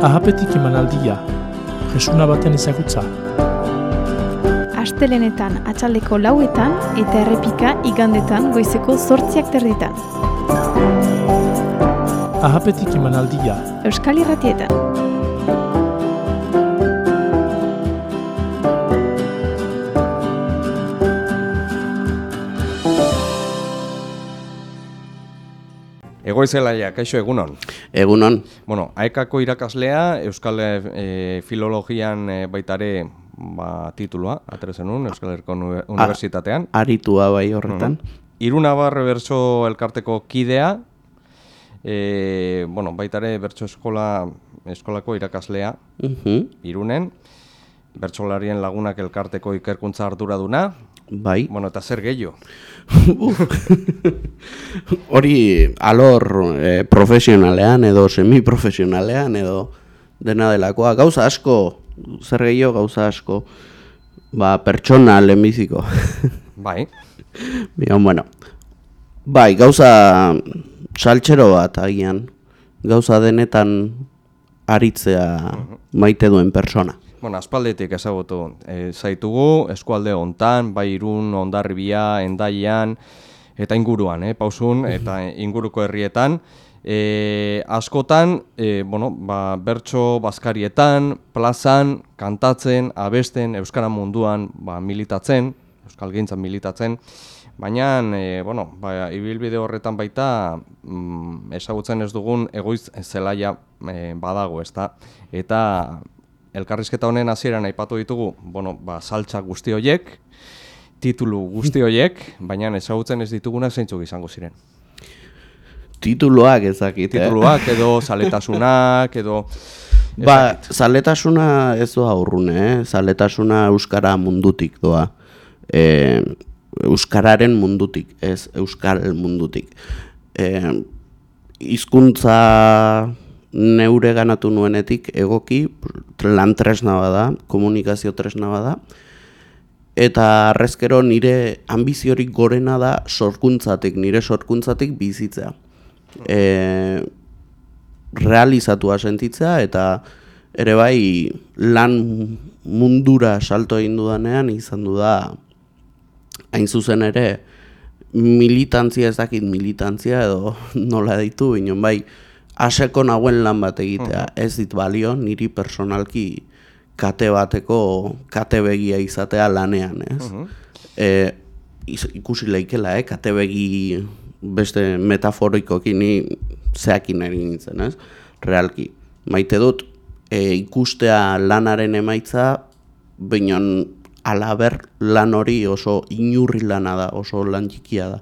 Ahapetik emanaldia, jesuna baten ezagutza. Astelenetan atxaldeko lauetan eta errepika igandetan goizeko zortziak terditan. Ahapetik emanaldia, Euskal Irratietan. Egoizelaia, kaixo egunon. Egunon, Bueno, aekako irakaslea, Euskal e, Filologian e, baitare ba, titulua, atere zenun, Euskal Herriko Uni- Unibertsitatean. aritua bai horretan. Irunabar bertso elkarteko kidea, e, bueno, baitare bertso eskola, eskolako irakaslea, Mhm, irunen, bertsolarien lagunak elkarteko ikerkuntza arduraduna, Bai, bueno, eta zer gehiago. hori alor eh, profesionalean edo semiprofesionalean edo dena delakoa. Gauza asko, zer gehiago gauza asko, ba, pertsona lehenbiziko. Bai, Bion, bueno, bai, gauza saltxero bat agian, gauza denetan aritzea maite duen persona. Bueno, aspaldetik ezagutu e, zaitugu, eskualde hontan, bai irun, ondarribia, endaian, eta inguruan, eh, pausun, eta inguruko herrietan. E, askotan, e, bueno, ba, bertso bazkarietan, plazan, kantatzen, abesten, euskara munduan ba, militatzen, euskal gintzan militatzen, baina, e, bueno, ba, ibilbide horretan baita mm, ezagutzen ez dugun egoiz zelaia e, badago, ezta? Eta elkarrizketa honen hasieran aipatu ditugu, bueno, ba, saltza guzti horiek, titulu guzti horiek, baina ezagutzen ez ditugunak zeintzuk izango ziren. Tituloak ezakit, eh? Tituluak edo zaletasunak edo... Ba, zaletasuna ez doa urrune, eh? Zaletasuna euskara mundutik doa. E, euskararen mundutik, ez euskal mundutik. E, hizkuntza neure ganatu nuenetik egoki lan tresna bada, komunikazio tresna bada, eta arrezkero nire ambiziorik gorena da sorkuntzatik, nire sorkuntzatik bizitzea. E, realizatua sentitzea eta ere bai lan mundura salto egin dudanean izan du da hain zuzen ere militantzia ez dakit militantzia edo nola ditu binon bai aseko nagoen lan bat egitea. Ez dit balio niri personalki kate bateko kate begia izatea lanean ez? E, ikusi leikela eh? kate begi beste metaforikoki ni zeakin egin nintzen ez? Realki. Maite dut e, ikustea lanaren emaitza Beinan alaber lan hori oso inurri lana da, oso lan txikia da.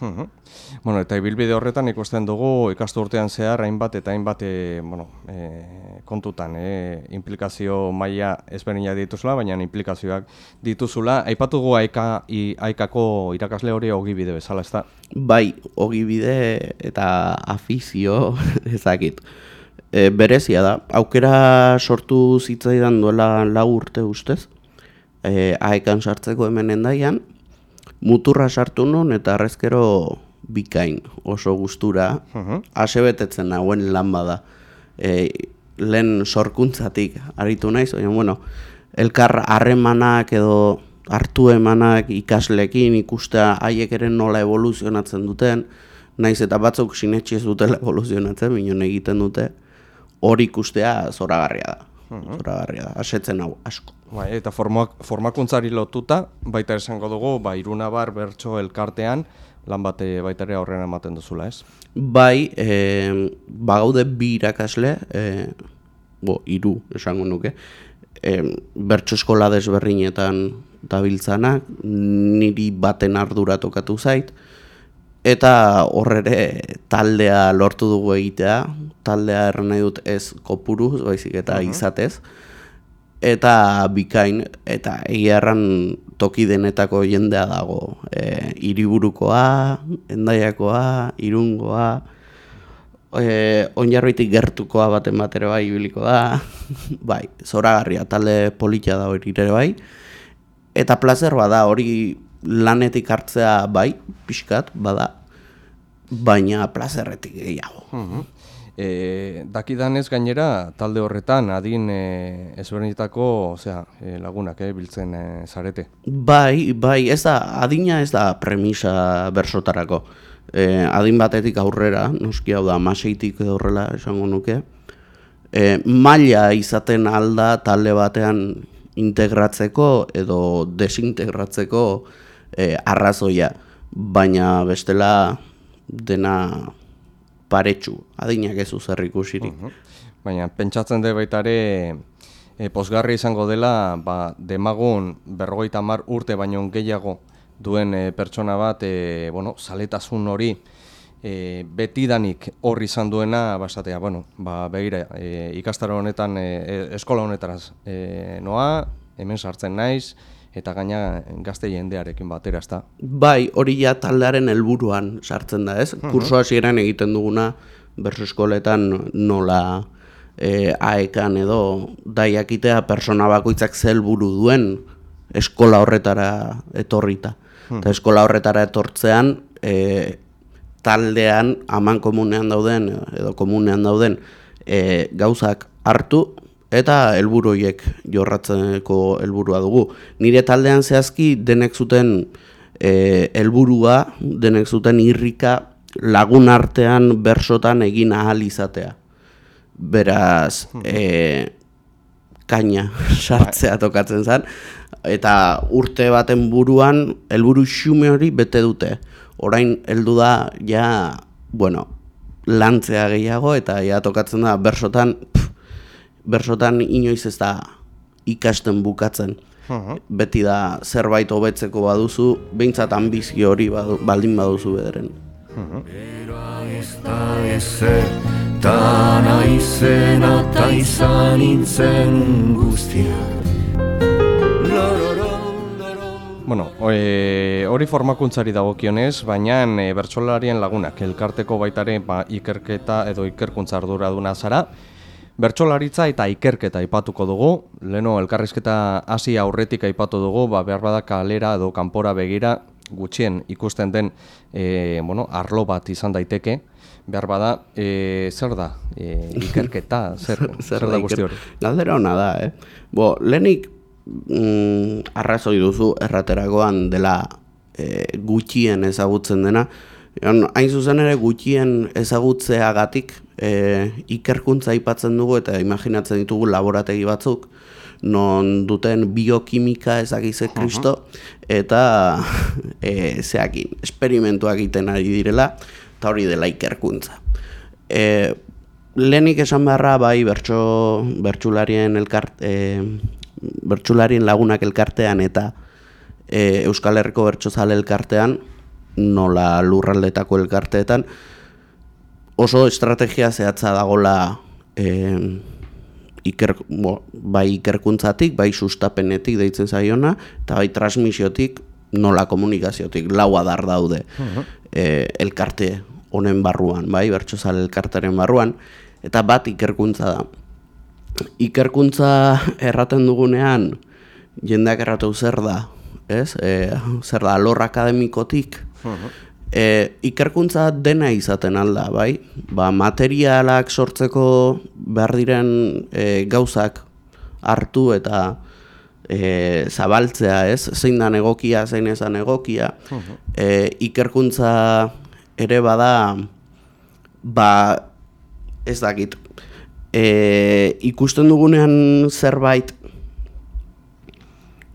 Bueno, eta ibilbide horretan ikusten dugu ikastu urtean zehar hainbat eta hainbat e, bueno, e, kontutan, e, implikazio maila ezberdina dituzula, baina implikazioak dituzula. Aipatu gu aika, i, aikako irakasle hori ogibide bezala, ez da? Bai, ogibide eta afizio ezakit. E, berezia da, aukera sortu zitzaidan duela lau urte ustez, e, aekan sartzeko hemen endaian, muturra sartu nun eta arrezkero bikain oso gustura, Mhm. asebetetzen nagoen lan bada. E, lehen sorkuntzatik aritu naiz, baina bueno, elkar harremanak edo hartu emanak ikaslekin ikustea haiek ere nola evoluzionatzen duten, naiz eta batzuk sinetxi ez dutela evoluzionatzen, minon egiten dute, hori ikustea zoragarria da. Zoragarria da, asetzen hau asko. Bai, eta formak, formakuntzari lotuta, baita esango dugu, ba, irunabar bertso elkartean, lan bate baita ere aurrera ematen duzula, ez? Bai, e, bagaude bi irakasle, e, bo, iru esango nuke, e, bertso eskola desberdinetan dabiltzanak, niri baten ardura tokatu zait, eta horrere taldea lortu dugu egitea, taldea erran nahi dut ez kopuruz, baizik eta izatez, eta bikain, eta egia erran toki denetako jendea dago. E, iriburukoa, endaiakoa, irungoa, e, onjarroitik gertukoa baten batera bai ibiliko da, bai, zoragarria, talde politia da hori ere bai, eta plazer bada hori lanetik hartzea bai, pixkat, bada, baina plazerretik gehiago. Mhm. E, dakidanez gainera talde horretan adin e, ezberdinetako osea, e, lagunak e, biltzen e, zarete. Bai, bai, ez da, adina ez da premisa bersotarako. E, adin batetik aurrera, noski hau da, maseitik horrela esango nuke, e, maila izaten alda talde batean integratzeko edo desintegratzeko e, arrazoia, baina bestela dena paretsu, adinak ez uzer ikusirik. Baina, pentsatzen dut baita ere, e, posgarri izango dela, ba, demagun berrogeita mar urte baino gehiago duen e, pertsona bat, e, bueno, saletasun hori, e, betidanik horri izan duena, basatea, bueno, ba, begira, e, ikastaro honetan, e, eskola honetaraz e, noa, hemen sartzen naiz, eta gaina gazte jendearekin batera, ezta? Bai, hori ja taldearen helburuan sartzen da, ez? Uh Kurso hasieran egiten duguna bersu eskoletan nola e, aekan edo daiakitea persona bakoitzak ze helburu duen eskola horretara etorrita. Eta eskola horretara etortzean e, taldean aman komunean dauden edo komunean dauden e, gauzak hartu eta helburu horiek jorratzeko helburua dugu. Nire taldean zehazki denek zuten e, helburua, denek zuten irrika lagun artean bersotan egin ahal izatea. Beraz, e, kaina sartzea tokatzen zen, eta urte baten buruan helburu xume hori bete dute. Orain heldu da ja, bueno, lantzea gehiago eta ja tokatzen da bersotan bersotan inoiz ez da ikasten bukatzen. Beti da zerbait hobetzeko baduzu, behintzat ambizio hori badu, baldin baduzu bederen. Beroa ez da ezer, ta naizena ta izan nintzen guztia. Bueno, e, hori formakuntzari dagokionez, baina e, bertsolarien lagunak, elkarteko baitare ba, ikerketa edo ikerkuntza arduraduna zara, Bertsolaritza eta ikerketa aipatuko dugu, leno elkarrizketa hasi aurretik aipatu dugu, ba, behar bada kalera edo kanpora begira gutxien ikusten den e, bueno, arlo bat izan daiteke, behar bada, e, zer da e, ikerketa, zer, zer, da guzti hori? Galdera hona da, eh? Bo, lehenik mm, arrazoi duzu errateragoan dela e, gutxien ezagutzen dena, hain zuzen ere gutxien ezagutzeagatik e, ikerkuntza aipatzen dugu eta imaginatzen ditugu laborategi batzuk non duten biokimika ezagize kristo eta e, zeakin, esperimentuak egiten ari direla eta hori dela ikerkuntza. E, lehenik esan beharra bai bertso, bertsularien, elkart, e, bertsularien lagunak elkartean eta e, Euskal Herriko bertsozale elkartean nola lurraldetako elkarteetan, oso estrategia zehatza dagola e, iker, bo, bai ikerkuntzatik, bai sustapenetik deitzen zaiona, eta bai transmisiotik, nola komunikaziotik, lau adar daude e, elkarte honen barruan, bai, bertxozal elkartaren barruan, eta bat ikerkuntza da. Ikerkuntza erraten dugunean, jendeak erratu zer da, ez? E, zer da, lor akademikotik, E, ikerkuntza dena izaten alda, bai? Ba, materialak sortzeko behar diren e, gauzak hartu eta e, zabaltzea, ez? Zein da egokia, zein ezan egokia. E, ikerkuntza ere bada, ba, ez dakit, e, ikusten dugunean zerbait,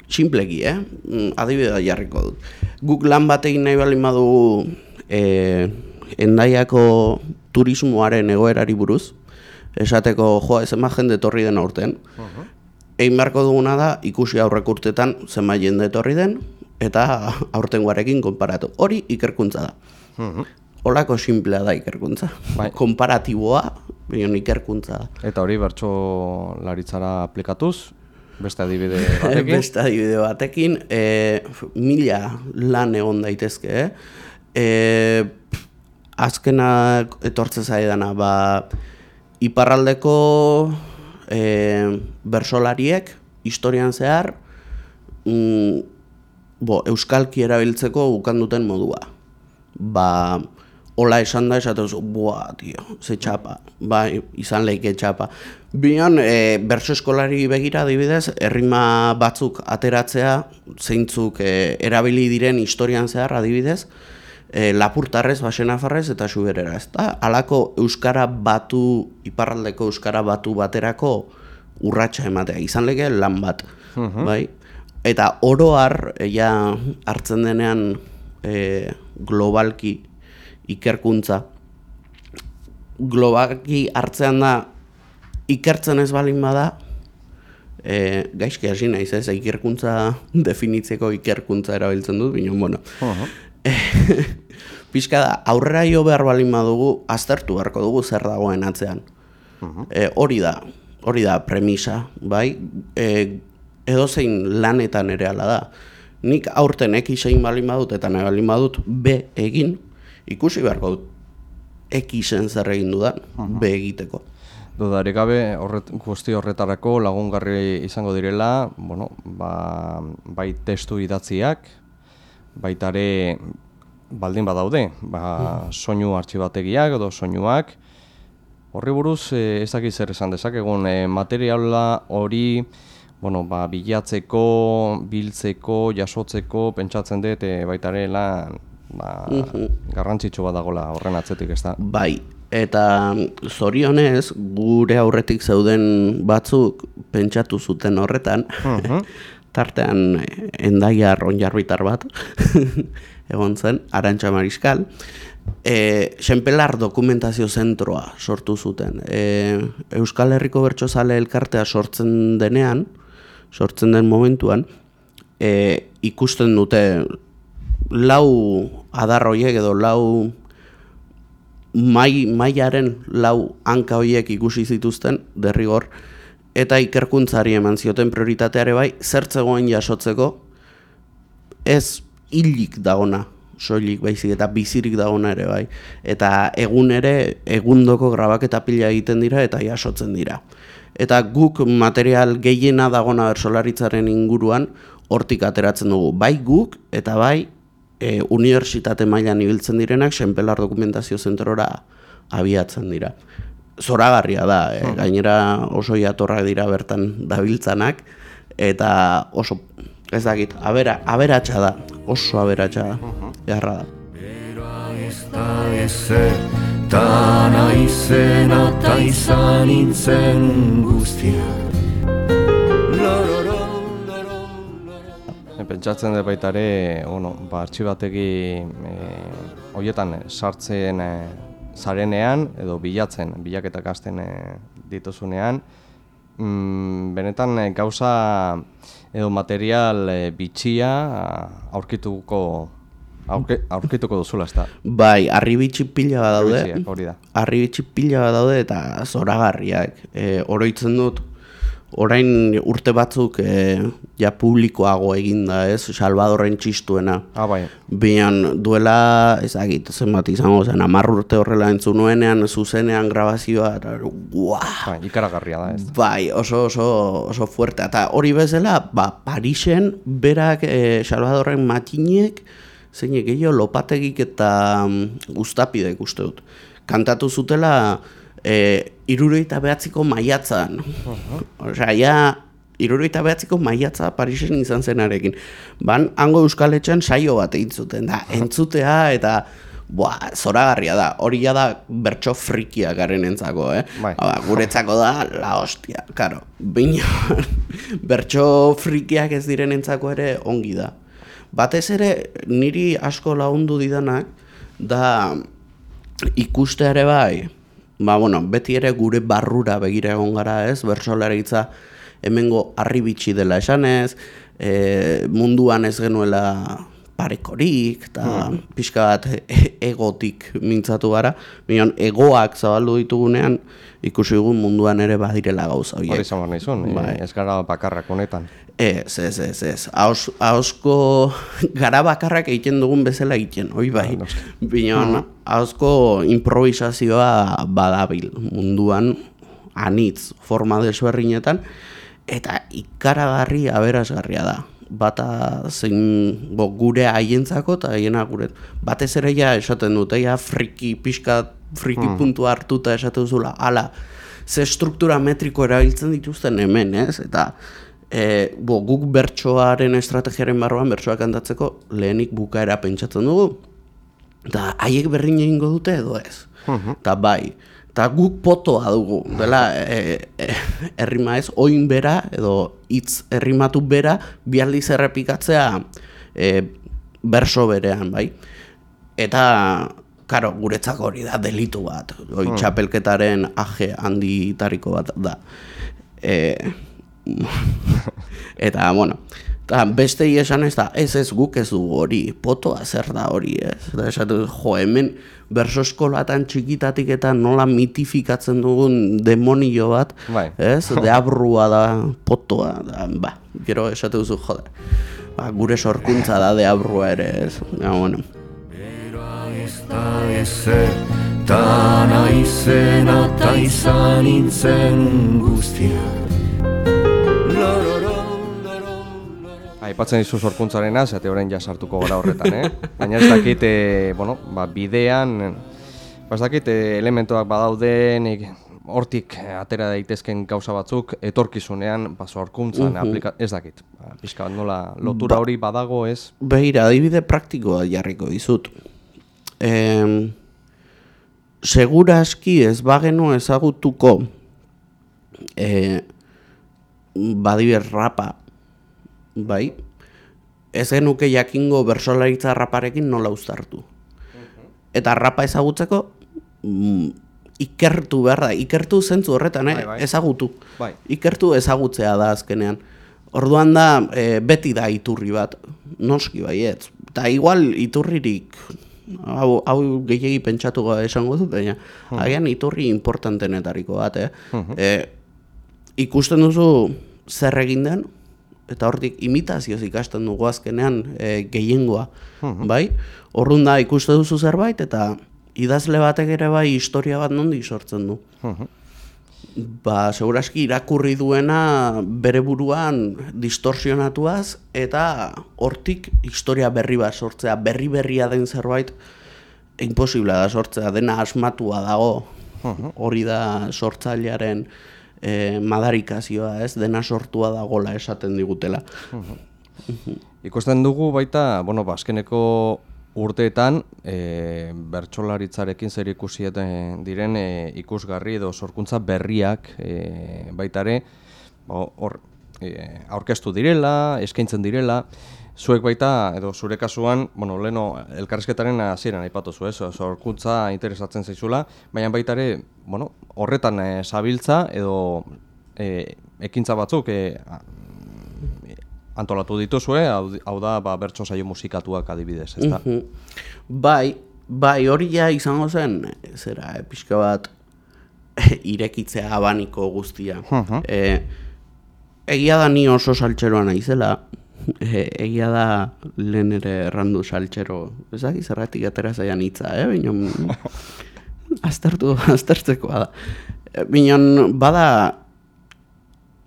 Simpleki, eh? Mm, adibidea jarriko dut. Guk lan batekin nahi bali badugu e, endaiako turismoaren egoerari buruz, esateko joa ez ema jende etorri den aurten. Uh -huh. Egin beharko duguna da ikusi aurrek urtetan zema jende etorri den, eta aurten guarekin konparatu. Hori ikerkuntza da. Uh Olako simplea da ikerkuntza. Bai. Komparatiboa, baina ikerkuntza da. Eta hori bertso laritzara aplikatuz, Beste adibide batekin? Beste adibide batekin, e, mila lan egon daitezke, eh? E, azkena etortze zaidana, ba, iparraldeko e, bersolariek, historian zehar, mm, bo, euskalki erabiltzeko bukan duten modua. Ba, Ola esan da, esatu zu, bua, tio, ze txapa, bai, izan leike txapa. Bion, e, berso eskolari begira adibidez, errima batzuk ateratzea, zeintzuk e, erabili diren historian zehar adibidez, e, lapurtarrez, basenafarrez eta suberera, ez da? Halako euskara batu, iparraldeko euskara batu baterako urratsa ematea, izan lege lan bat, bai? Eta oro har, e, ja, hartzen denean e, globalki ikerkuntza, globalki hartzean da, ikertzen ez balin bada, e, gaizki hasi naiz ez, ikerkuntza definitzeko ikerkuntza erabiltzen dut, bino, bueno, pixka da, aurrera jo behar balin badugu, aztertu beharko dugu zer dagoen atzean. E, hori da, hori da premisa, bai? E, edozein lanetan ere ala da. Nik aurten ekisein balin badut eta nahi balin badut B egin, ikusi beharko dut. Ekisen zer egin dudan B egiteko. Dudarik gabe horret, guzti horretarako lagungarri izango direla, bueno, ba, bai testu idatziak, baitare baldin badaude, ba, soinu artxibategiak edo soinuak, horri buruz e, ez dakit zer esan dezakegun e, materiala hori bueno, ba, bilatzeko, biltzeko, jasotzeko, pentsatzen dut e, baitare lan ba, garrantzitsu badagola horren atzetik ez da. Bai, eta zorionez, gure aurretik zeuden batzuk pentsatu zuten horretan, tartean eh, endaia ronjarbitar bat, egon zen, Arantxa Mariskal, e, Xenpelar dokumentazio zentroa sortu zuten. E, Euskal Herriko Bertsozale elkartea sortzen denean, sortzen den momentuan, e, ikusten dute lau adarroiek edo lau mai, maiaren lau hanka hoiek ikusi zituzten derrigor eta ikerkuntzari eman zioten prioritateare bai zertzegoen jasotzeko ez hilik dagona soilik baizik eta bizirik dagona ere bai eta egun ere egundoko grabaketa pila egiten dira eta jasotzen dira. Eta guk material gehiena dagona bersolaritzaren inguruan hortik ateratzen dugu. Bai guk eta bai e, unibertsitate mailan ibiltzen direnak senpelar dokumentazio zentrora abiatzen dira. Zoragarria da, e, gainera oso jatorrak dira bertan dabiltzanak, eta oso, ez dakit, abera, aberatsa da, oso aberatsa da, beharra da. Beroa ez da ezer, ta naizena ta izan nintzen guztia. Pentsatzen dut baita ere, bueno, ba, artxibategi e, horietan sartzen e, zarenean edo bilatzen, bilaketak hasten e, dituzunean, mm, benetan e, gauza edo material e, bitxia aurkituko aurke, aurkituko duzula, ez da. Bai, arribitsi pila bat daude, da. arribitsi pila bat daude eta zoragarriak. E, oroitzen dut, orain urte batzuk e, ja publikoago eginda ez, Salvadorren txistuena. Ah, bai. Bian duela, ezagit, zenbat izango zen, amar urte horrela entzun nuenean, zuzenean grabazioa, eta guau! Bai, ikaragarria da, ez. Bai, oso, oso, oso fuerte. Eta hori bezala, ba, Parisen, berak e, Salvadorren matinek, zeinek gehiago lopategik eta mm, guztapidek uste dut. Kantatu zutela, e, iruroita behatziko maiatzan. Osea, ja, iruroita behatziko maiatza Parisen izan zenarekin. Ban, hango euskaletxean saio bat egin zuten, da, entzutea eta Boa, zoragarria da, hori ja da bertso frikia garen entzako, eh? Bai. Ba, guretzako da, la hostia, karo. Bina, bertso frikiak ez diren entzako ere ongi da. Batez ere, niri asko lagundu didanak, da ikuste ere bai, ba, bueno, beti ere gure barrura begira egon gara ez, bertsolaritza hemengo arribitxi dela esanez, e, munduan ez genuela parekorik, eta pixka bat e- egotik mintzatu gara, bion egoak zabaldu ditugunean, ikusi dugu munduan ere badirela gauza Hori izan behar nizun, e, Bai. ez gara bakarrak honetan. Ez, ez, ez, ez. Ahos, ahosko gara bakarrak egiten dugun bezala egiten, hoi bai. Ah, noski. Bion, ahosko improvisazioa badabil munduan, anitz forma desberdinetan, eta ikaragarri aberasgarria da. Bata zein bo, gure haientzako eta haiena gure batez ere ja esaten dute ja friki pixka friki puntu hartuta esaten duzula ala ze struktura metriko erabiltzen dituzten hemen ez? Eta e, bo, guk bertsoaren estrategiaren barruan bertsoak kantatzeko lehenik bukaera pentsatzen dugu. Eta haiek berrin egingo dute edo ez? Eta bai eta guk potoa dugu. Dela e, e, errima ez oin bera edo hitz errimatu bera bi aldiz errepikatzea e, berso berean bai? Eta karo guretzako hori da delitu bat. Oi txapelketaren aje handitariko bat da. E, eta, bueno, eta beste esan ez da, ez ez guk ez du hori, potoa zer da hori, ez? Eta esatu, jo, hemen berso eskolatan txikitatik eta nola mitifikatzen dugun demonio bat, Bai. ez? Deabrua da, potoa, da, ba, gero esatu duzu, jode, ba, gure sorkuntza da deabrua ere, ez? Ja, bueno, Beroa ez da ezer, ta naizena ta izan nintzen guztia. Aipatzen dizu sorkuntzarena, zate orain ja sartuko gara horretan, eh? Baina ez dakit, e, bueno, ba, bidean, ba, ez dakit eh, elementuak badauden, e, hortik eh, atera daitezken gauza batzuk, etorkizunean, ba, sorkuntzan, aplika, ez dakit. Ba, pixka bat nola, lotura hori badago, ez? Beira, adibide praktikoa jarriko dizut. Em, seguraski ez bagenu ezagutuko e, badiber rapa, bai, ez genuke jakingo bersolaritza raparekin nola uztartu. Eta rapa ezagutzeko mm, ikertu behar da, ikertu zentzu horretan, eh? Bai, bai. ezagutu. Bai. Ikertu ezagutzea da azkenean. Orduan da, e, beti da iturri bat, noski baietz. Eta igual iturririk, hau, hau gehiagi pentsatu gabe esango dut, baina agian iturri importantenetariko bat, eh? E, ikusten duzu zer egin den, eta hortik imitazioz ikasten dugu azkenean e, gehiengoa, bai? Orduan da ikusten duzu zerbait, eta idazle batek ere bai historia bat nondi sortzen du. Ba, seguraski irakurri duena bere buruan distorsionatuaz eta hortik historia berri bat sortzea, berri berria den zerbait imposiblea da sortzea, dena asmatua dago. Hori da sortzailearen eh, madarikazioa, ez? Dena sortua dagola esaten digutela. Ikusten dugu baita, bueno, ba, azkeneko urteetan e, bertsolaritzarekin zer ikusieten diren e, ikusgarri edo sorkuntza berriak e, baita ere ba, hor e, aurkeztu direla, eskaintzen direla, zuek baita edo zure kasuan, bueno, leno elkarrezketaren hasieran aipatu zu, ez? Sorkuntza interesatzen zaizula, baina baita ere, bueno, horretan e, zabiltza edo e, ekintza batzuk e, antolatu dituzue, hau, hau da ba, bertso saio musikatuak adibidez, ezta? Mhm. Bai, bai, hori ja izango zen, zera, eh, pixka bat irekitzea abaniko guztia. Mhm. Eh, egia da ni oso saltxeroa naizela, eh, egia da lehen ere errandu saltxero, ezak zerratik atera zaian hitza, eh? Baina, aztertu, aztertzekoa da. Baina, bada,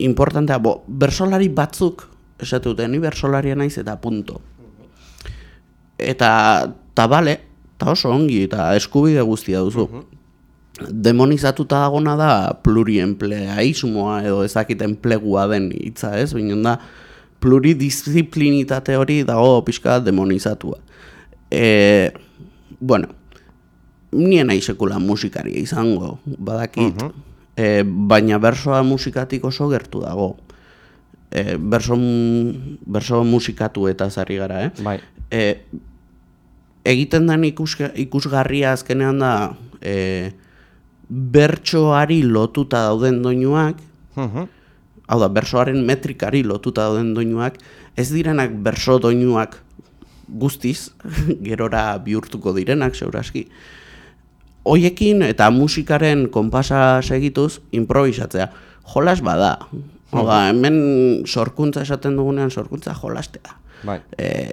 importantea, bo, bersolari batzuk, esatu dute, ni bersolaria naiz eta punto. Eta, ta bale, eta oso ongi, eta eskubide guztia duzu. Demonizatuta dagona da pluriempleaismoa edo ezakit enplegua den hitza ez, binen da pluridisziplinitate hori dago pixka demonizatua. E, bueno, nien nahi sekula musikaria izango, badakit, e, baina bersoa musikatik oso gertu dago. E, berso, berso musikatu eta zari gara, eh? Bai. E, egiten den ikuska, ikusgarria azkenean da e, bertsoari lotuta dauden doinuak, Mhm. hau da, bersoaren metrikari lotuta dauden doinuak, ez direnak berso doinuak guztiz, gerora bihurtuko direnak, seuraski. Hoiekin eta musikaren konpasa segituz, improvisatzea. Jolas bada. Hau da, hemen sorkuntza esaten dugunean, sorkuntza jolastea Bai. e,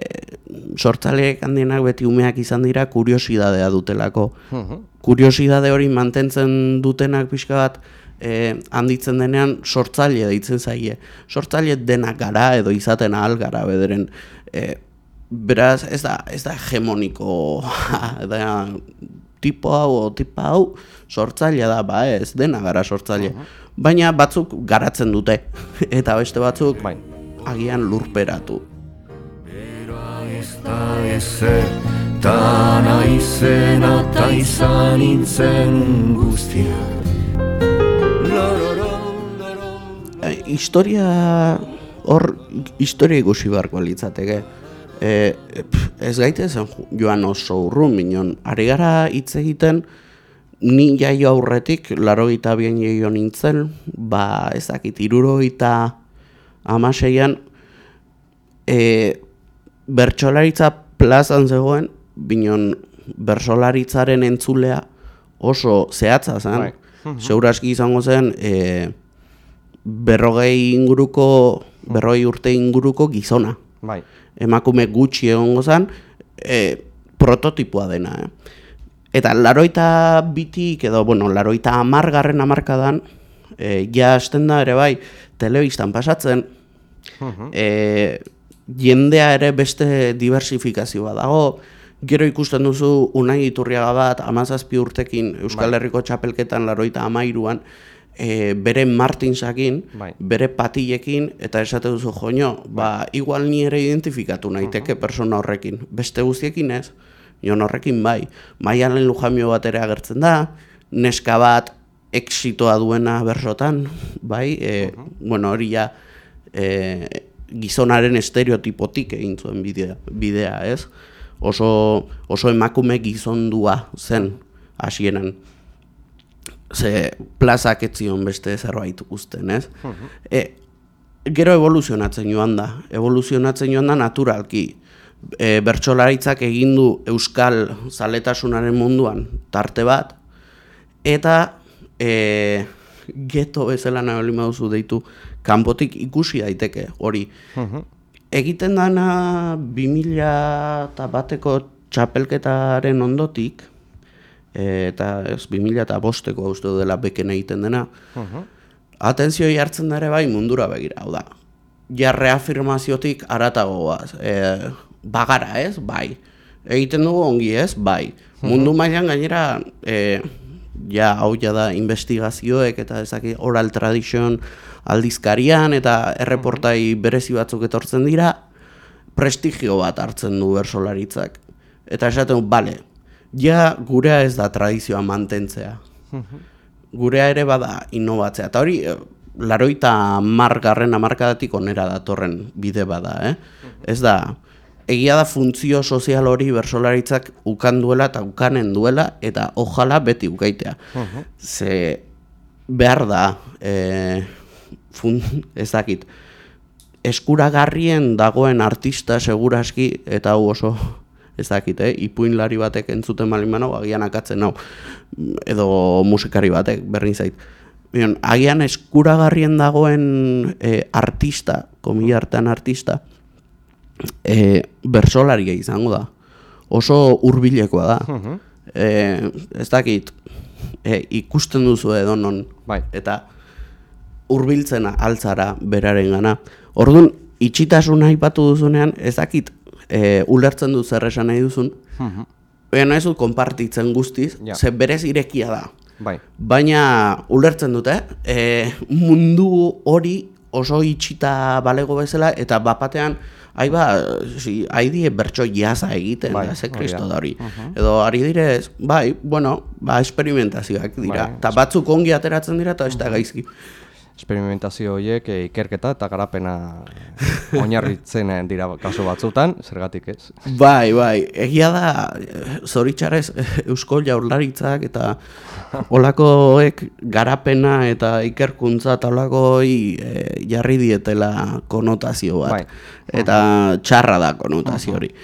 sortzaleek handienak beti umeak izan dira kuriosidadea dutelako. Mhm. Kuriosidade hori mantentzen dutenak pixka bat e, handitzen denean sortzaile deitzen zaie. Sortzaile denak gara edo izaten ahal gara bederen. E, beraz, ez da, ez da hegemoniko, da, tipo hau o tipa hau sortzailea da, ba ez, dena gara sortzaile. Baina batzuk garatzen dute, eta beste batzuk Bai. agian lurperatu. Beroa ez da ezer, ta naizena ta izan nintzen guztia. Lororon, loron, E, historia hor historia ikusi beharko litzateke. E, pf, ez gaitezen jo- joan oso urrun minon. Ari gara hitz egiten ni jaio aurretik, laro gita bien jaio nintzen, ba ezakit, iruro gita amaseian, e, bertsolaritza plazan zegoen, binon bertsolaritzaren entzulea oso zehatza zen. Bai. Segurazki izango zen, e, berrogei inguruko, berrogei urte inguruko gizona. Bai. Emakume gutxi egongo zen, e, prototipoa dena. Eh? Eta laroita bitik, edo, bueno, laroita amargarren amarkadan, e, ja hasten da ere bai, telebistan pasatzen, e, jendea ere beste diversifikazioa dago, gero ikusten duzu Unai Iturriaga bat amazazpi urtekin Euskal Herriko txapelketan laroita amairuan, e, bere Martinsakin, Bai. bere patilekin, eta esate duzu joño, ba, igual ni ere identifikatu naiteke persona horrekin, beste guztiekin ez, Jon horrekin bai, maialen lujamio bat ere agertzen da, neska bat exitoa duena bersotan, bai, e, bueno, hori ja e, gizonaren estereotipotik egin zuen bidea, bidea ez? Oso, oso emakume gizondua zen hasieran. Ze plazak ez zion beste zerbait ikusten, ez? e, gero evoluzionatzen joan da. Evoluzionatzen joan da naturalki. E, bertsolaritzak egin du euskal zaletasunaren munduan tarte bat, eta e, geto bezala nahi baduzu deitu kanpotik ikusi daiteke hori. Egiten dana 2000 eta bateko txapelketaren ondotik, e, eta ez 2000 eta bosteko uste dela beken egiten dena, Atenzioi hartzen da ere bai mundura begira, hau da. Ja reafirmaziotik aratagoaz. E, bagara ez, bai. Egiten dugu ongi ez, bai. Mundu mailan gainera, e, ja hau ja da investigazioek eta ezaki oral tradition aldizkarian eta erreportai berezi batzuk etortzen dira, prestigio bat hartzen du bersolaritzak. Eta esaten du, bale, ja gurea ez da tradizioa mantentzea gurea ere bada innovatzea. Eta hori, eh, laroita margarren amarkadatik onera datorren bide bada, eh? Ez da, egia da funtzio sozial hori bersolaritzak ukan duela eta ukanen duela, eta ojala beti ukaitea. Ze behar da, e, fun, ez dakit, eskuragarrien dagoen artista seguraski, eta hau oso ez dakit, eh? ipuinlari batek entzuten malin banau, agian akatzen hau, edo musikari batek, berdin zait. Bion, agian eskuragarrien dagoen eh, artista, komila artean artista, eh, bersolaria izango da. Oso hurbilekoa da. Eh, ez dakit, eh, ikusten duzu edo non, Bai. eta hurbiltzena altzara beraren gana. Orduan, itxitasuna aipatu duzunean, ez dakit, e, ulertzen du zer esan nahi duzun, Baina nahi zut konpartitzen guztiz, Ja. ze berez irekia da. Bai. Baina ulertzen dute, e, mundu hori oso itxita balego bezala, eta bapatean, Ai ba, si, ai die bertso jaza egiten, Bai, da, ze kristo da. hori. Edo ari direz, bai, bueno, ba, esperimentazioak dira. Bai, Eta batzuk ongi ateratzen dira, eta ez da gaizki. Esperimentazio horiek eh, ikerketa eta garapena oinarritzen eh, dira kasu batzutan, zergatik ez. Bai, bai, egia da, zoritxarrez, Eusko Jaurlaritzak eta olakoek garapena eta ikerkuntza eta olakoi eh, jarri dietela konotazio bat. Bai. Eta txarra da konotazio hori.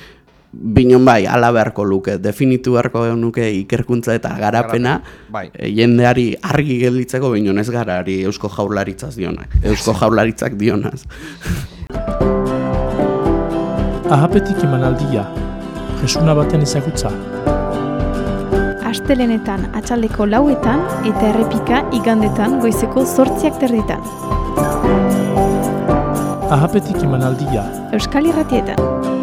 Binon bai, ala beharko luke, definitu beharko nuke ikerkuntza eta garapena, Garapena, bai. eh, jendeari argi gelditzeko binon ez garari Eusko Jaurlaritzaz dionak. Eusko Jaurlaritzak dionaz. Ahapetik emanaldia, jesuna baten ezagutza. astelenetan atxaldeko lauetan eta errepika igandetan goizeko zortziak terditan. Ahapetik emanaldia. Euskal Irratietan.